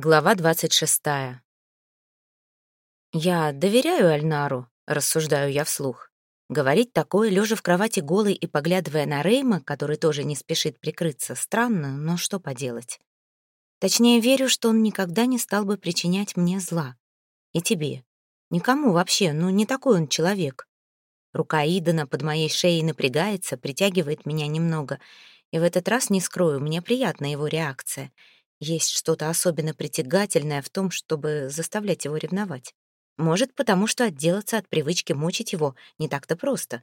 Глава 26. «Я доверяю Альнару», — рассуждаю я вслух. Говорить такое, лежа в кровати голой и поглядывая на Рейма, который тоже не спешит прикрыться, странно, но что поделать. Точнее, верю, что он никогда не стал бы причинять мне зла. И тебе. Никому вообще, ну не такой он человек. Рука Идана под моей шеей напрягается, притягивает меня немного. И в этот раз, не скрою, мне приятна его реакция — есть что-то особенно притягательное в том, чтобы заставлять его ревновать. Может, потому что отделаться от привычки мучить его не так-то просто.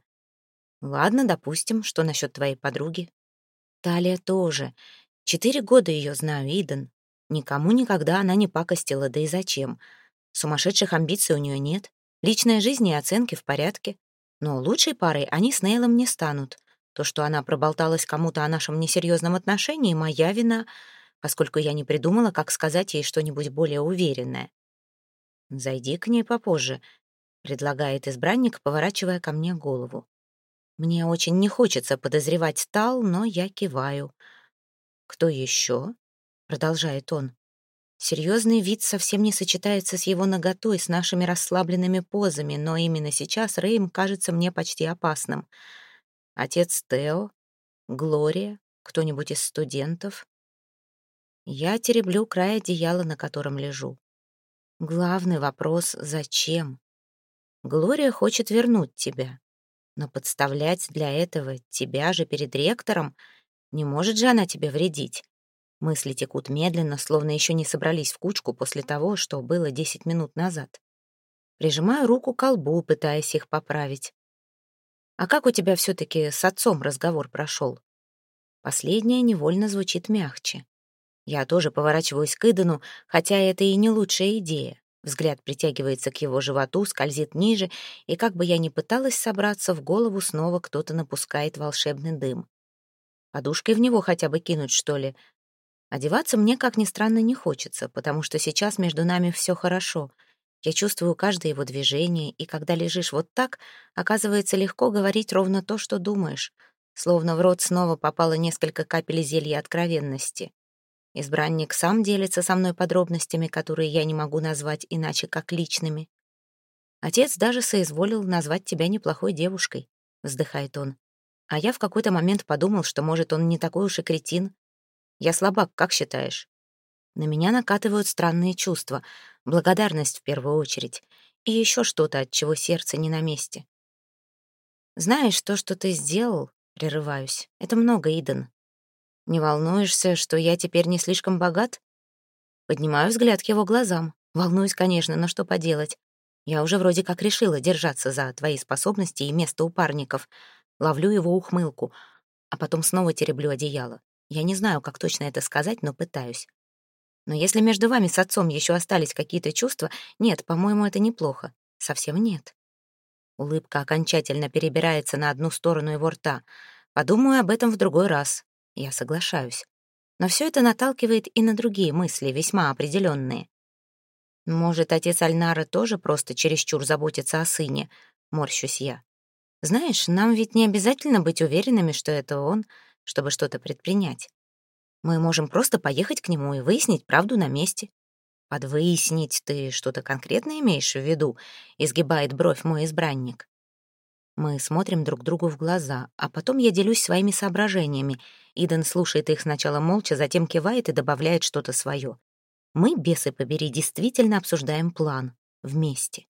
Ладно, допустим, что насчет твоей подруги. Талия тоже. Четыре года ее знаю, Иден. Никому никогда она не пакостила, да и зачем. Сумасшедших амбиций у нее нет. Личная жизнь и оценки в порядке. Но лучшей парой они с Нейлом не станут. То, что она проболталась кому-то о нашем несерьезном отношении, моя вина — поскольку я не придумала, как сказать ей что-нибудь более уверенное. «Зайди к ней попозже», — предлагает избранник, поворачивая ко мне голову. Мне очень не хочется подозревать Тал, но я киваю. «Кто еще?» — продолжает он. Серьезный вид совсем не сочетается с его наготой, с нашими расслабленными позами, но именно сейчас Рейм кажется мне почти опасным. Отец Тео, Глория, кто-нибудь из студентов. Я тереблю край одеяла, на котором лежу. Главный вопрос — зачем? Глория хочет вернуть тебя. Но подставлять для этого тебя же перед ректором не может же она тебе вредить. Мысли текут медленно, словно еще не собрались в кучку после того, что было десять минут назад. Прижимаю руку к колбу, пытаясь их поправить. «А как у тебя все-таки с отцом разговор прошел?» Последнее невольно звучит мягче. Я тоже поворачиваюсь к Идану, хотя это и не лучшая идея. Взгляд притягивается к его животу, скользит ниже, и как бы я ни пыталась собраться, в голову снова кто-то напускает волшебный дым. Подушкой в него хотя бы кинуть, что ли? Одеваться мне, как ни странно, не хочется, потому что сейчас между нами все хорошо. Я чувствую каждое его движение, и когда лежишь вот так, оказывается легко говорить ровно то, что думаешь, словно в рот снова попало несколько капель зелья откровенности. Избранник сам делится со мной подробностями, которые я не могу назвать иначе, как личными. Отец даже соизволил назвать тебя неплохой девушкой, вздыхает он. А я в какой-то момент подумал, что, может, он не такой уж и кретин. Я слабак, как считаешь? На меня накатывают странные чувства, благодарность в первую очередь, и еще что-то, от чего сердце не на месте. Знаешь, то, что ты сделал, прерываюсь, это много, Иден. Не волнуешься, что я теперь не слишком богат? Поднимаю взгляд к его глазам. Волнуюсь, конечно, но что поделать? Я уже вроде как решила держаться за твои способности и место у парников. Ловлю его ухмылку, а потом снова тереблю одеяло. Я не знаю, как точно это сказать, но пытаюсь. Но если между вами с отцом еще остались какие-то чувства, нет, по-моему, это неплохо. Совсем нет. Улыбка окончательно перебирается на одну сторону его рта. Подумаю об этом в другой раз. Я соглашаюсь. Но все это наталкивает и на другие мысли, весьма определенные. Может, отец Альнара тоже просто чересчур заботится о сыне, морщусь я. Знаешь, нам ведь не обязательно быть уверенными, что это он, чтобы что-то предпринять. Мы можем просто поехать к нему и выяснить правду на месте. Под «выяснить» ты что-то конкретно имеешь в виду? Изгибает бровь мой избранник. Мы смотрим друг другу в глаза, а потом я делюсь своими соображениями. Иден слушает их сначала молча, затем кивает и добавляет что-то свое. Мы, бесы побери, действительно обсуждаем план. Вместе.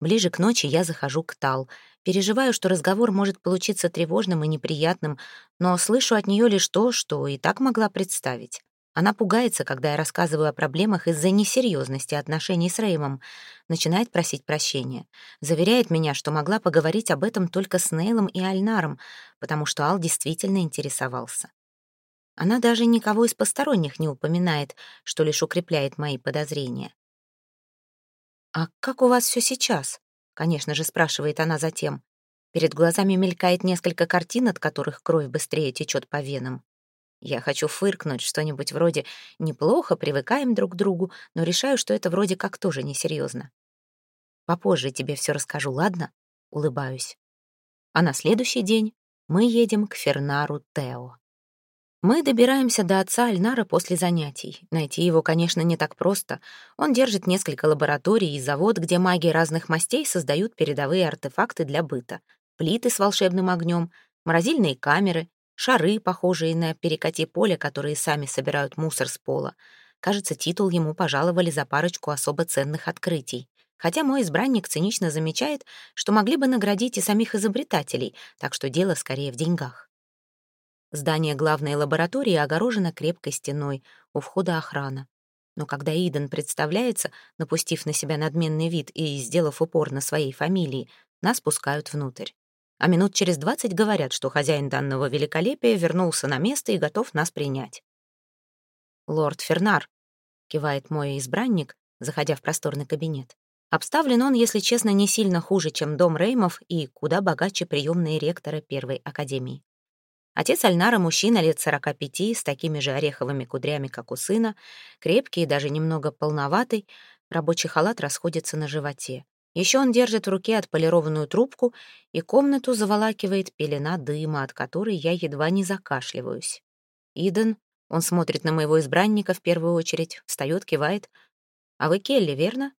Ближе к ночи я захожу к Тал. Переживаю, что разговор может получиться тревожным и неприятным, но слышу от нее лишь то, что и так могла представить. Она пугается, когда я рассказываю о проблемах из-за несерьезности отношений с Реймом, начинает просить прощения, заверяет меня, что могла поговорить об этом только с Нейлом и Альнаром, потому что Ал действительно интересовался. Она даже никого из посторонних не упоминает, что лишь укрепляет мои подозрения. «А как у вас все сейчас?» — конечно же, спрашивает она затем. Перед глазами мелькает несколько картин, от которых кровь быстрее течет по венам. Я хочу фыркнуть что-нибудь вроде «неплохо, привыкаем друг к другу», но решаю, что это вроде как тоже несерьезно. Попозже тебе все расскажу, ладно? Улыбаюсь. А на следующий день мы едем к Фернару Тео. Мы добираемся до отца Альнара после занятий. Найти его, конечно, не так просто. Он держит несколько лабораторий и завод, где маги разных мастей создают передовые артефакты для быта. Плиты с волшебным огнем, морозильные камеры, шары, похожие на перекати поле, которые сами собирают мусор с пола. Кажется, титул ему пожаловали за парочку особо ценных открытий. Хотя мой избранник цинично замечает, что могли бы наградить и самих изобретателей, так что дело скорее в деньгах. Здание главной лаборатории огорожено крепкой стеной, у входа охрана. Но когда Иден представляется, напустив на себя надменный вид и сделав упор на своей фамилии, нас пускают внутрь. А минут через двадцать говорят, что хозяин данного великолепия вернулся на место и готов нас принять. «Лорд Фернар», — кивает мой избранник, заходя в просторный кабинет. Обставлен он, если честно, не сильно хуже, чем дом Реймов и куда богаче приемные ректора Первой Академии. Отец Альнара — мужчина лет сорока пяти, с такими же ореховыми кудрями, как у сына, крепкий и даже немного полноватый, рабочий халат расходится на животе. Еще он держит в руке отполированную трубку, и комнату заволакивает пелена дыма, от которой я едва не закашливаюсь. Иден, он смотрит на моего избранника в первую очередь, встает, кивает. «А вы Келли, верно?»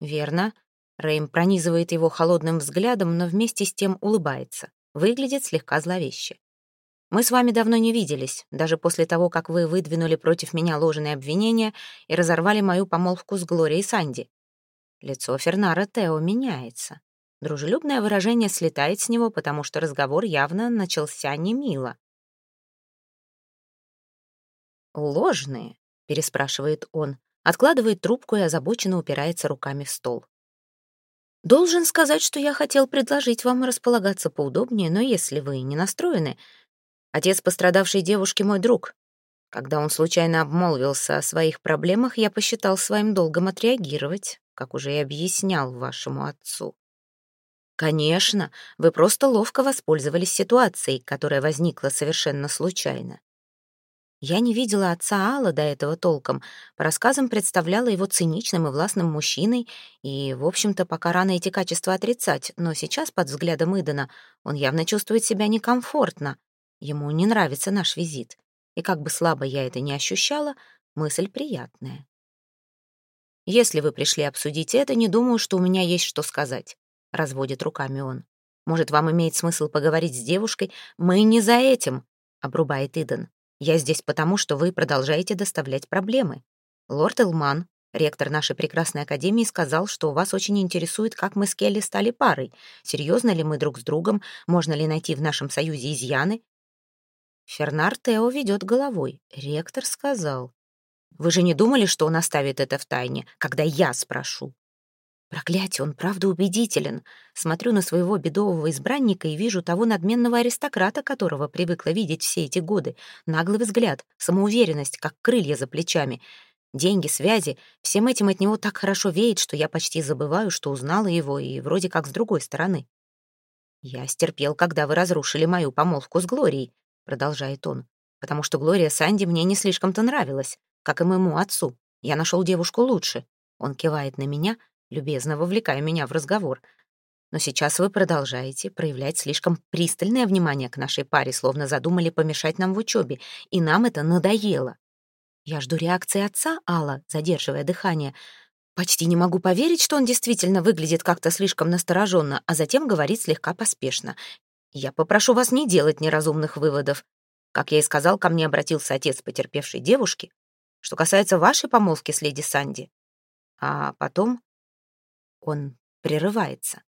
«Верно». Рэйм пронизывает его холодным взглядом, но вместе с тем улыбается. Выглядит слегка зловеще. Мы с вами давно не виделись, даже после того, как вы выдвинули против меня ложные обвинения и разорвали мою помолвку с Глорией Санди. Лицо Фернара Тео меняется. Дружелюбное выражение слетает с него, потому что разговор явно начался не мило. «Ложные?» — переспрашивает он, откладывает трубку и озабоченно упирается руками в стол. «Должен сказать, что я хотел предложить вам располагаться поудобнее, но если вы не настроены, Отец пострадавшей девушки мой друг. Когда он случайно обмолвился о своих проблемах, я посчитал своим долгом отреагировать, как уже и объяснял вашему отцу. Конечно, вы просто ловко воспользовались ситуацией, которая возникла совершенно случайно. Я не видела отца Алла до этого толком. По рассказам представляла его циничным и властным мужчиной, и, в общем-то, пока рано эти качества отрицать, но сейчас, под взглядом Идана, он явно чувствует себя некомфортно. Ему не нравится наш визит, и как бы слабо я это ни ощущала, мысль приятная. «Если вы пришли обсудить это, не думаю, что у меня есть что сказать», — разводит руками он. «Может, вам имеет смысл поговорить с девушкой? Мы не за этим», — обрубает Иден. «Я здесь потому, что вы продолжаете доставлять проблемы. Лорд Элман, ректор нашей прекрасной академии, сказал, что вас очень интересует, как мы с Келли стали парой. Серьезно ли мы друг с другом? Можно ли найти в нашем союзе изъяны? Фернар Тео ведет головой. Ректор сказал. «Вы же не думали, что он оставит это в тайне, когда я спрошу?» Проклятие, он правда убедителен. Смотрю на своего бедового избранника и вижу того надменного аристократа, которого привыкла видеть все эти годы. Наглый взгляд, самоуверенность, как крылья за плечами. Деньги, связи, всем этим от него так хорошо веет, что я почти забываю, что узнала его, и вроде как с другой стороны. Я стерпел, когда вы разрушили мою помолвку с Глорией, продолжает он, потому что Глория Санди мне не слишком-то нравилась, как и моему отцу. Я нашел девушку лучше. Он кивает на меня, любезно вовлекая меня в разговор. Но сейчас вы продолжаете проявлять слишком пристальное внимание к нашей паре, словно задумали помешать нам в учебе, и нам это надоело. Я жду реакции отца, Алла, задерживая дыхание. Почти не могу поверить, что он действительно выглядит как-то слишком настороженно, а затем говорит слегка поспешно. Я попрошу вас не делать неразумных выводов. Как я и сказал, ко мне обратился отец потерпевшей девушки. Что касается вашей помолвки с леди Санди. А потом он прерывается.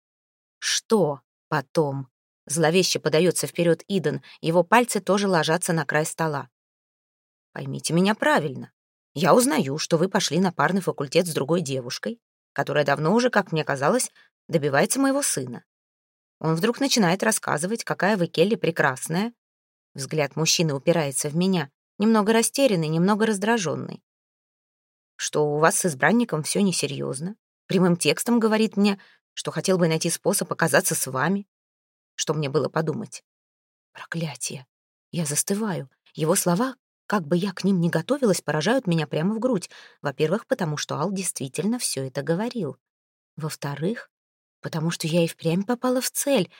Что потом? Зловеще подается вперед Иден, его пальцы тоже ложатся на край стола. Поймите меня правильно. Я узнаю, что вы пошли на парный факультет с другой девушкой, которая давно уже, как мне казалось, добивается моего сына. Он вдруг начинает рассказывать, какая вы, Келли, прекрасная. Взгляд мужчины упирается в меня, немного растерянный, немного раздраженный. Что у вас с избранником все несерьезно. Прямым текстом говорит мне, что хотел бы найти способ оказаться с вами. Что мне было подумать? Проклятие. Я застываю. Его слова, как бы я к ним ни готовилась, поражают меня прямо в грудь. Во-первых, потому что Ал действительно все это говорил. Во-вторых, потому что я и впрямь попала в цель,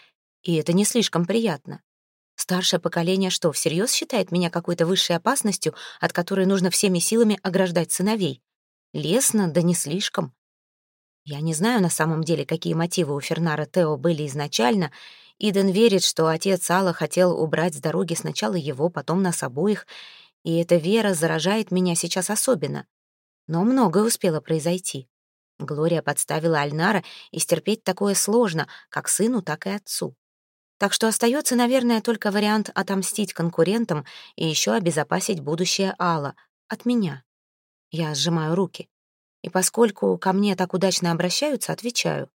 и это не слишком приятно. Старшее поколение что, всерьез считает меня какой-то высшей опасностью, от которой нужно всеми силами ограждать сыновей? Лесно, да не слишком. Я не знаю на самом деле, какие мотивы у Фернара Тео были изначально. Иден верит, что отец Алла хотел убрать с дороги сначала его, потом нас обоих, и эта вера заражает меня сейчас особенно. Но многое успело произойти. Глория подставила Альнара, и стерпеть такое сложно, как сыну, так и отцу. Так что остается, наверное, только вариант отомстить конкурентам и еще обезопасить будущее Алла от меня. Я сжимаю руки. И поскольку ко мне так удачно обращаются, отвечаю.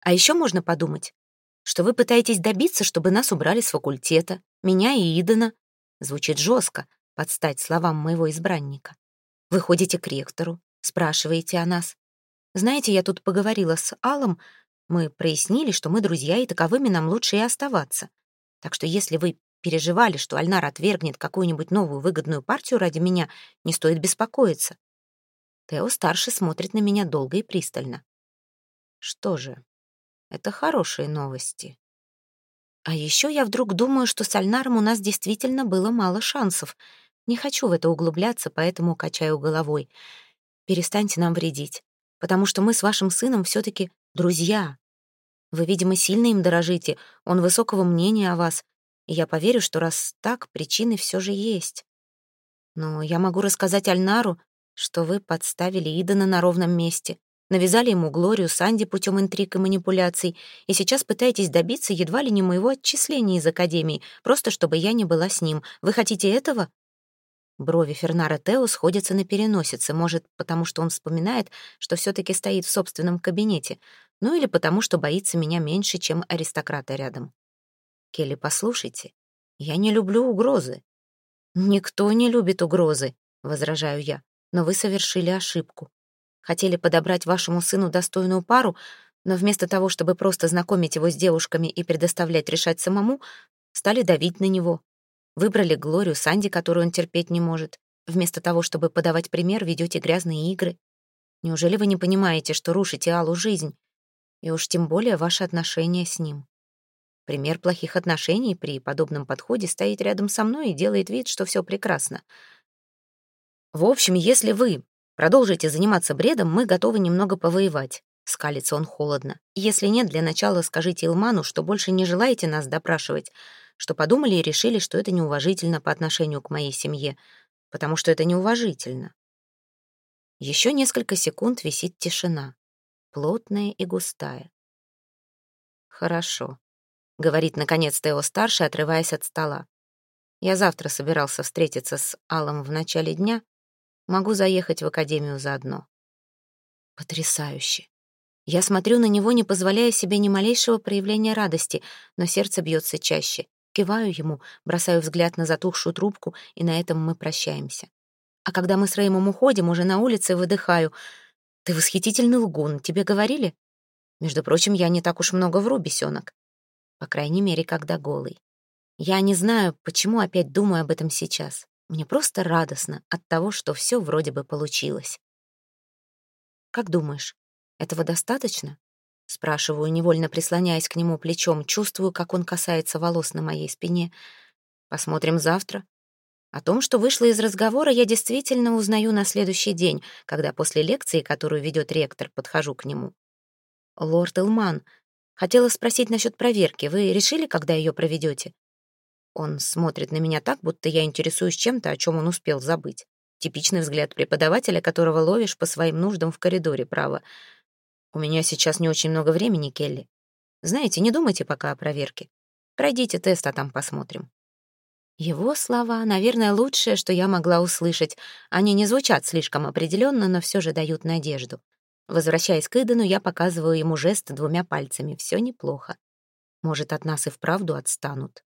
А еще можно подумать, что вы пытаетесь добиться, чтобы нас убрали с факультета, меня и Идана. Звучит жестко, под стать словам моего избранника. Вы ходите к ректору, спрашиваете о нас. Знаете, я тут поговорила с Аллом, мы прояснили, что мы друзья, и таковыми нам лучше и оставаться. Так что если вы переживали, что Альнар отвергнет какую-нибудь новую выгодную партию ради меня, не стоит беспокоиться. Тео-старший смотрит на меня долго и пристально. Что же, это хорошие новости. А еще я вдруг думаю, что с Альнаром у нас действительно было мало шансов. Не хочу в это углубляться, поэтому качаю головой. Перестаньте нам вредить, потому что мы с вашим сыном все-таки друзья. Вы, видимо, сильно им дорожите, он высокого мнения о вас, и я поверю, что раз так, причины все же есть. Но я могу рассказать Альнару, что вы подставили Идана на ровном месте, навязали ему Глорию Санди путем интриг и манипуляций, и сейчас пытаетесь добиться едва ли не моего отчисления из Академии, просто чтобы я не была с ним. Вы хотите этого?» Брови Фернара Тео сходятся на переносице, может, потому что он вспоминает, что все таки стоит в собственном кабинете, ну или потому что боится меня меньше, чем аристократа рядом. «Келли, послушайте, я не люблю угрозы». «Никто не любит угрозы», — возражаю я но вы совершили ошибку. Хотели подобрать вашему сыну достойную пару, но вместо того, чтобы просто знакомить его с девушками и предоставлять решать самому, стали давить на него. Выбрали Глорию Санди, которую он терпеть не может. Вместо того, чтобы подавать пример, ведете грязные игры. Неужели вы не понимаете, что рушите Аллу жизнь? И уж тем более ваши отношения с ним. Пример плохих отношений при подобном подходе стоит рядом со мной и делает вид, что все прекрасно. В общем, если вы продолжите заниматься бредом, мы готовы немного повоевать. Скалится он холодно. Если нет, для начала скажите Илману, что больше не желаете нас допрашивать, что подумали и решили, что это неуважительно по отношению к моей семье, потому что это неуважительно. Еще несколько секунд висит тишина, плотная и густая. «Хорошо», — говорит, наконец, Тео-старший, отрываясь от стола. «Я завтра собирался встретиться с Аллом в начале дня, Могу заехать в академию заодно. Потрясающе. Я смотрю на него, не позволяя себе ни малейшего проявления радости, но сердце бьется чаще. Киваю ему, бросаю взгляд на затухшую трубку, и на этом мы прощаемся. А когда мы с Реймом уходим, уже на улице выдыхаю. «Ты восхитительный лгун, тебе говорили?» Между прочим, я не так уж много вру, бесенок. По крайней мере, когда голый. Я не знаю, почему опять думаю об этом сейчас. Мне просто радостно от того, что все вроде бы получилось. «Как думаешь, этого достаточно?» Спрашиваю, невольно прислоняясь к нему плечом, чувствую, как он касается волос на моей спине. Посмотрим завтра. О том, что вышло из разговора, я действительно узнаю на следующий день, когда после лекции, которую ведет ректор, подхожу к нему. «Лорд Элман, хотела спросить насчет проверки. Вы решили, когда ее проведете? Он смотрит на меня так, будто я интересуюсь чем-то, о чем он успел забыть. Типичный взгляд преподавателя, которого ловишь по своим нуждам в коридоре, право. У меня сейчас не очень много времени, Келли. Знаете, не думайте пока о проверке. Пройдите тест, а там посмотрим. Его слова, наверное, лучшее, что я могла услышать. Они не звучат слишком определенно, но все же дают надежду. Возвращаясь к Идену, я показываю ему жест двумя пальцами. Все неплохо. Может, от нас и вправду отстанут.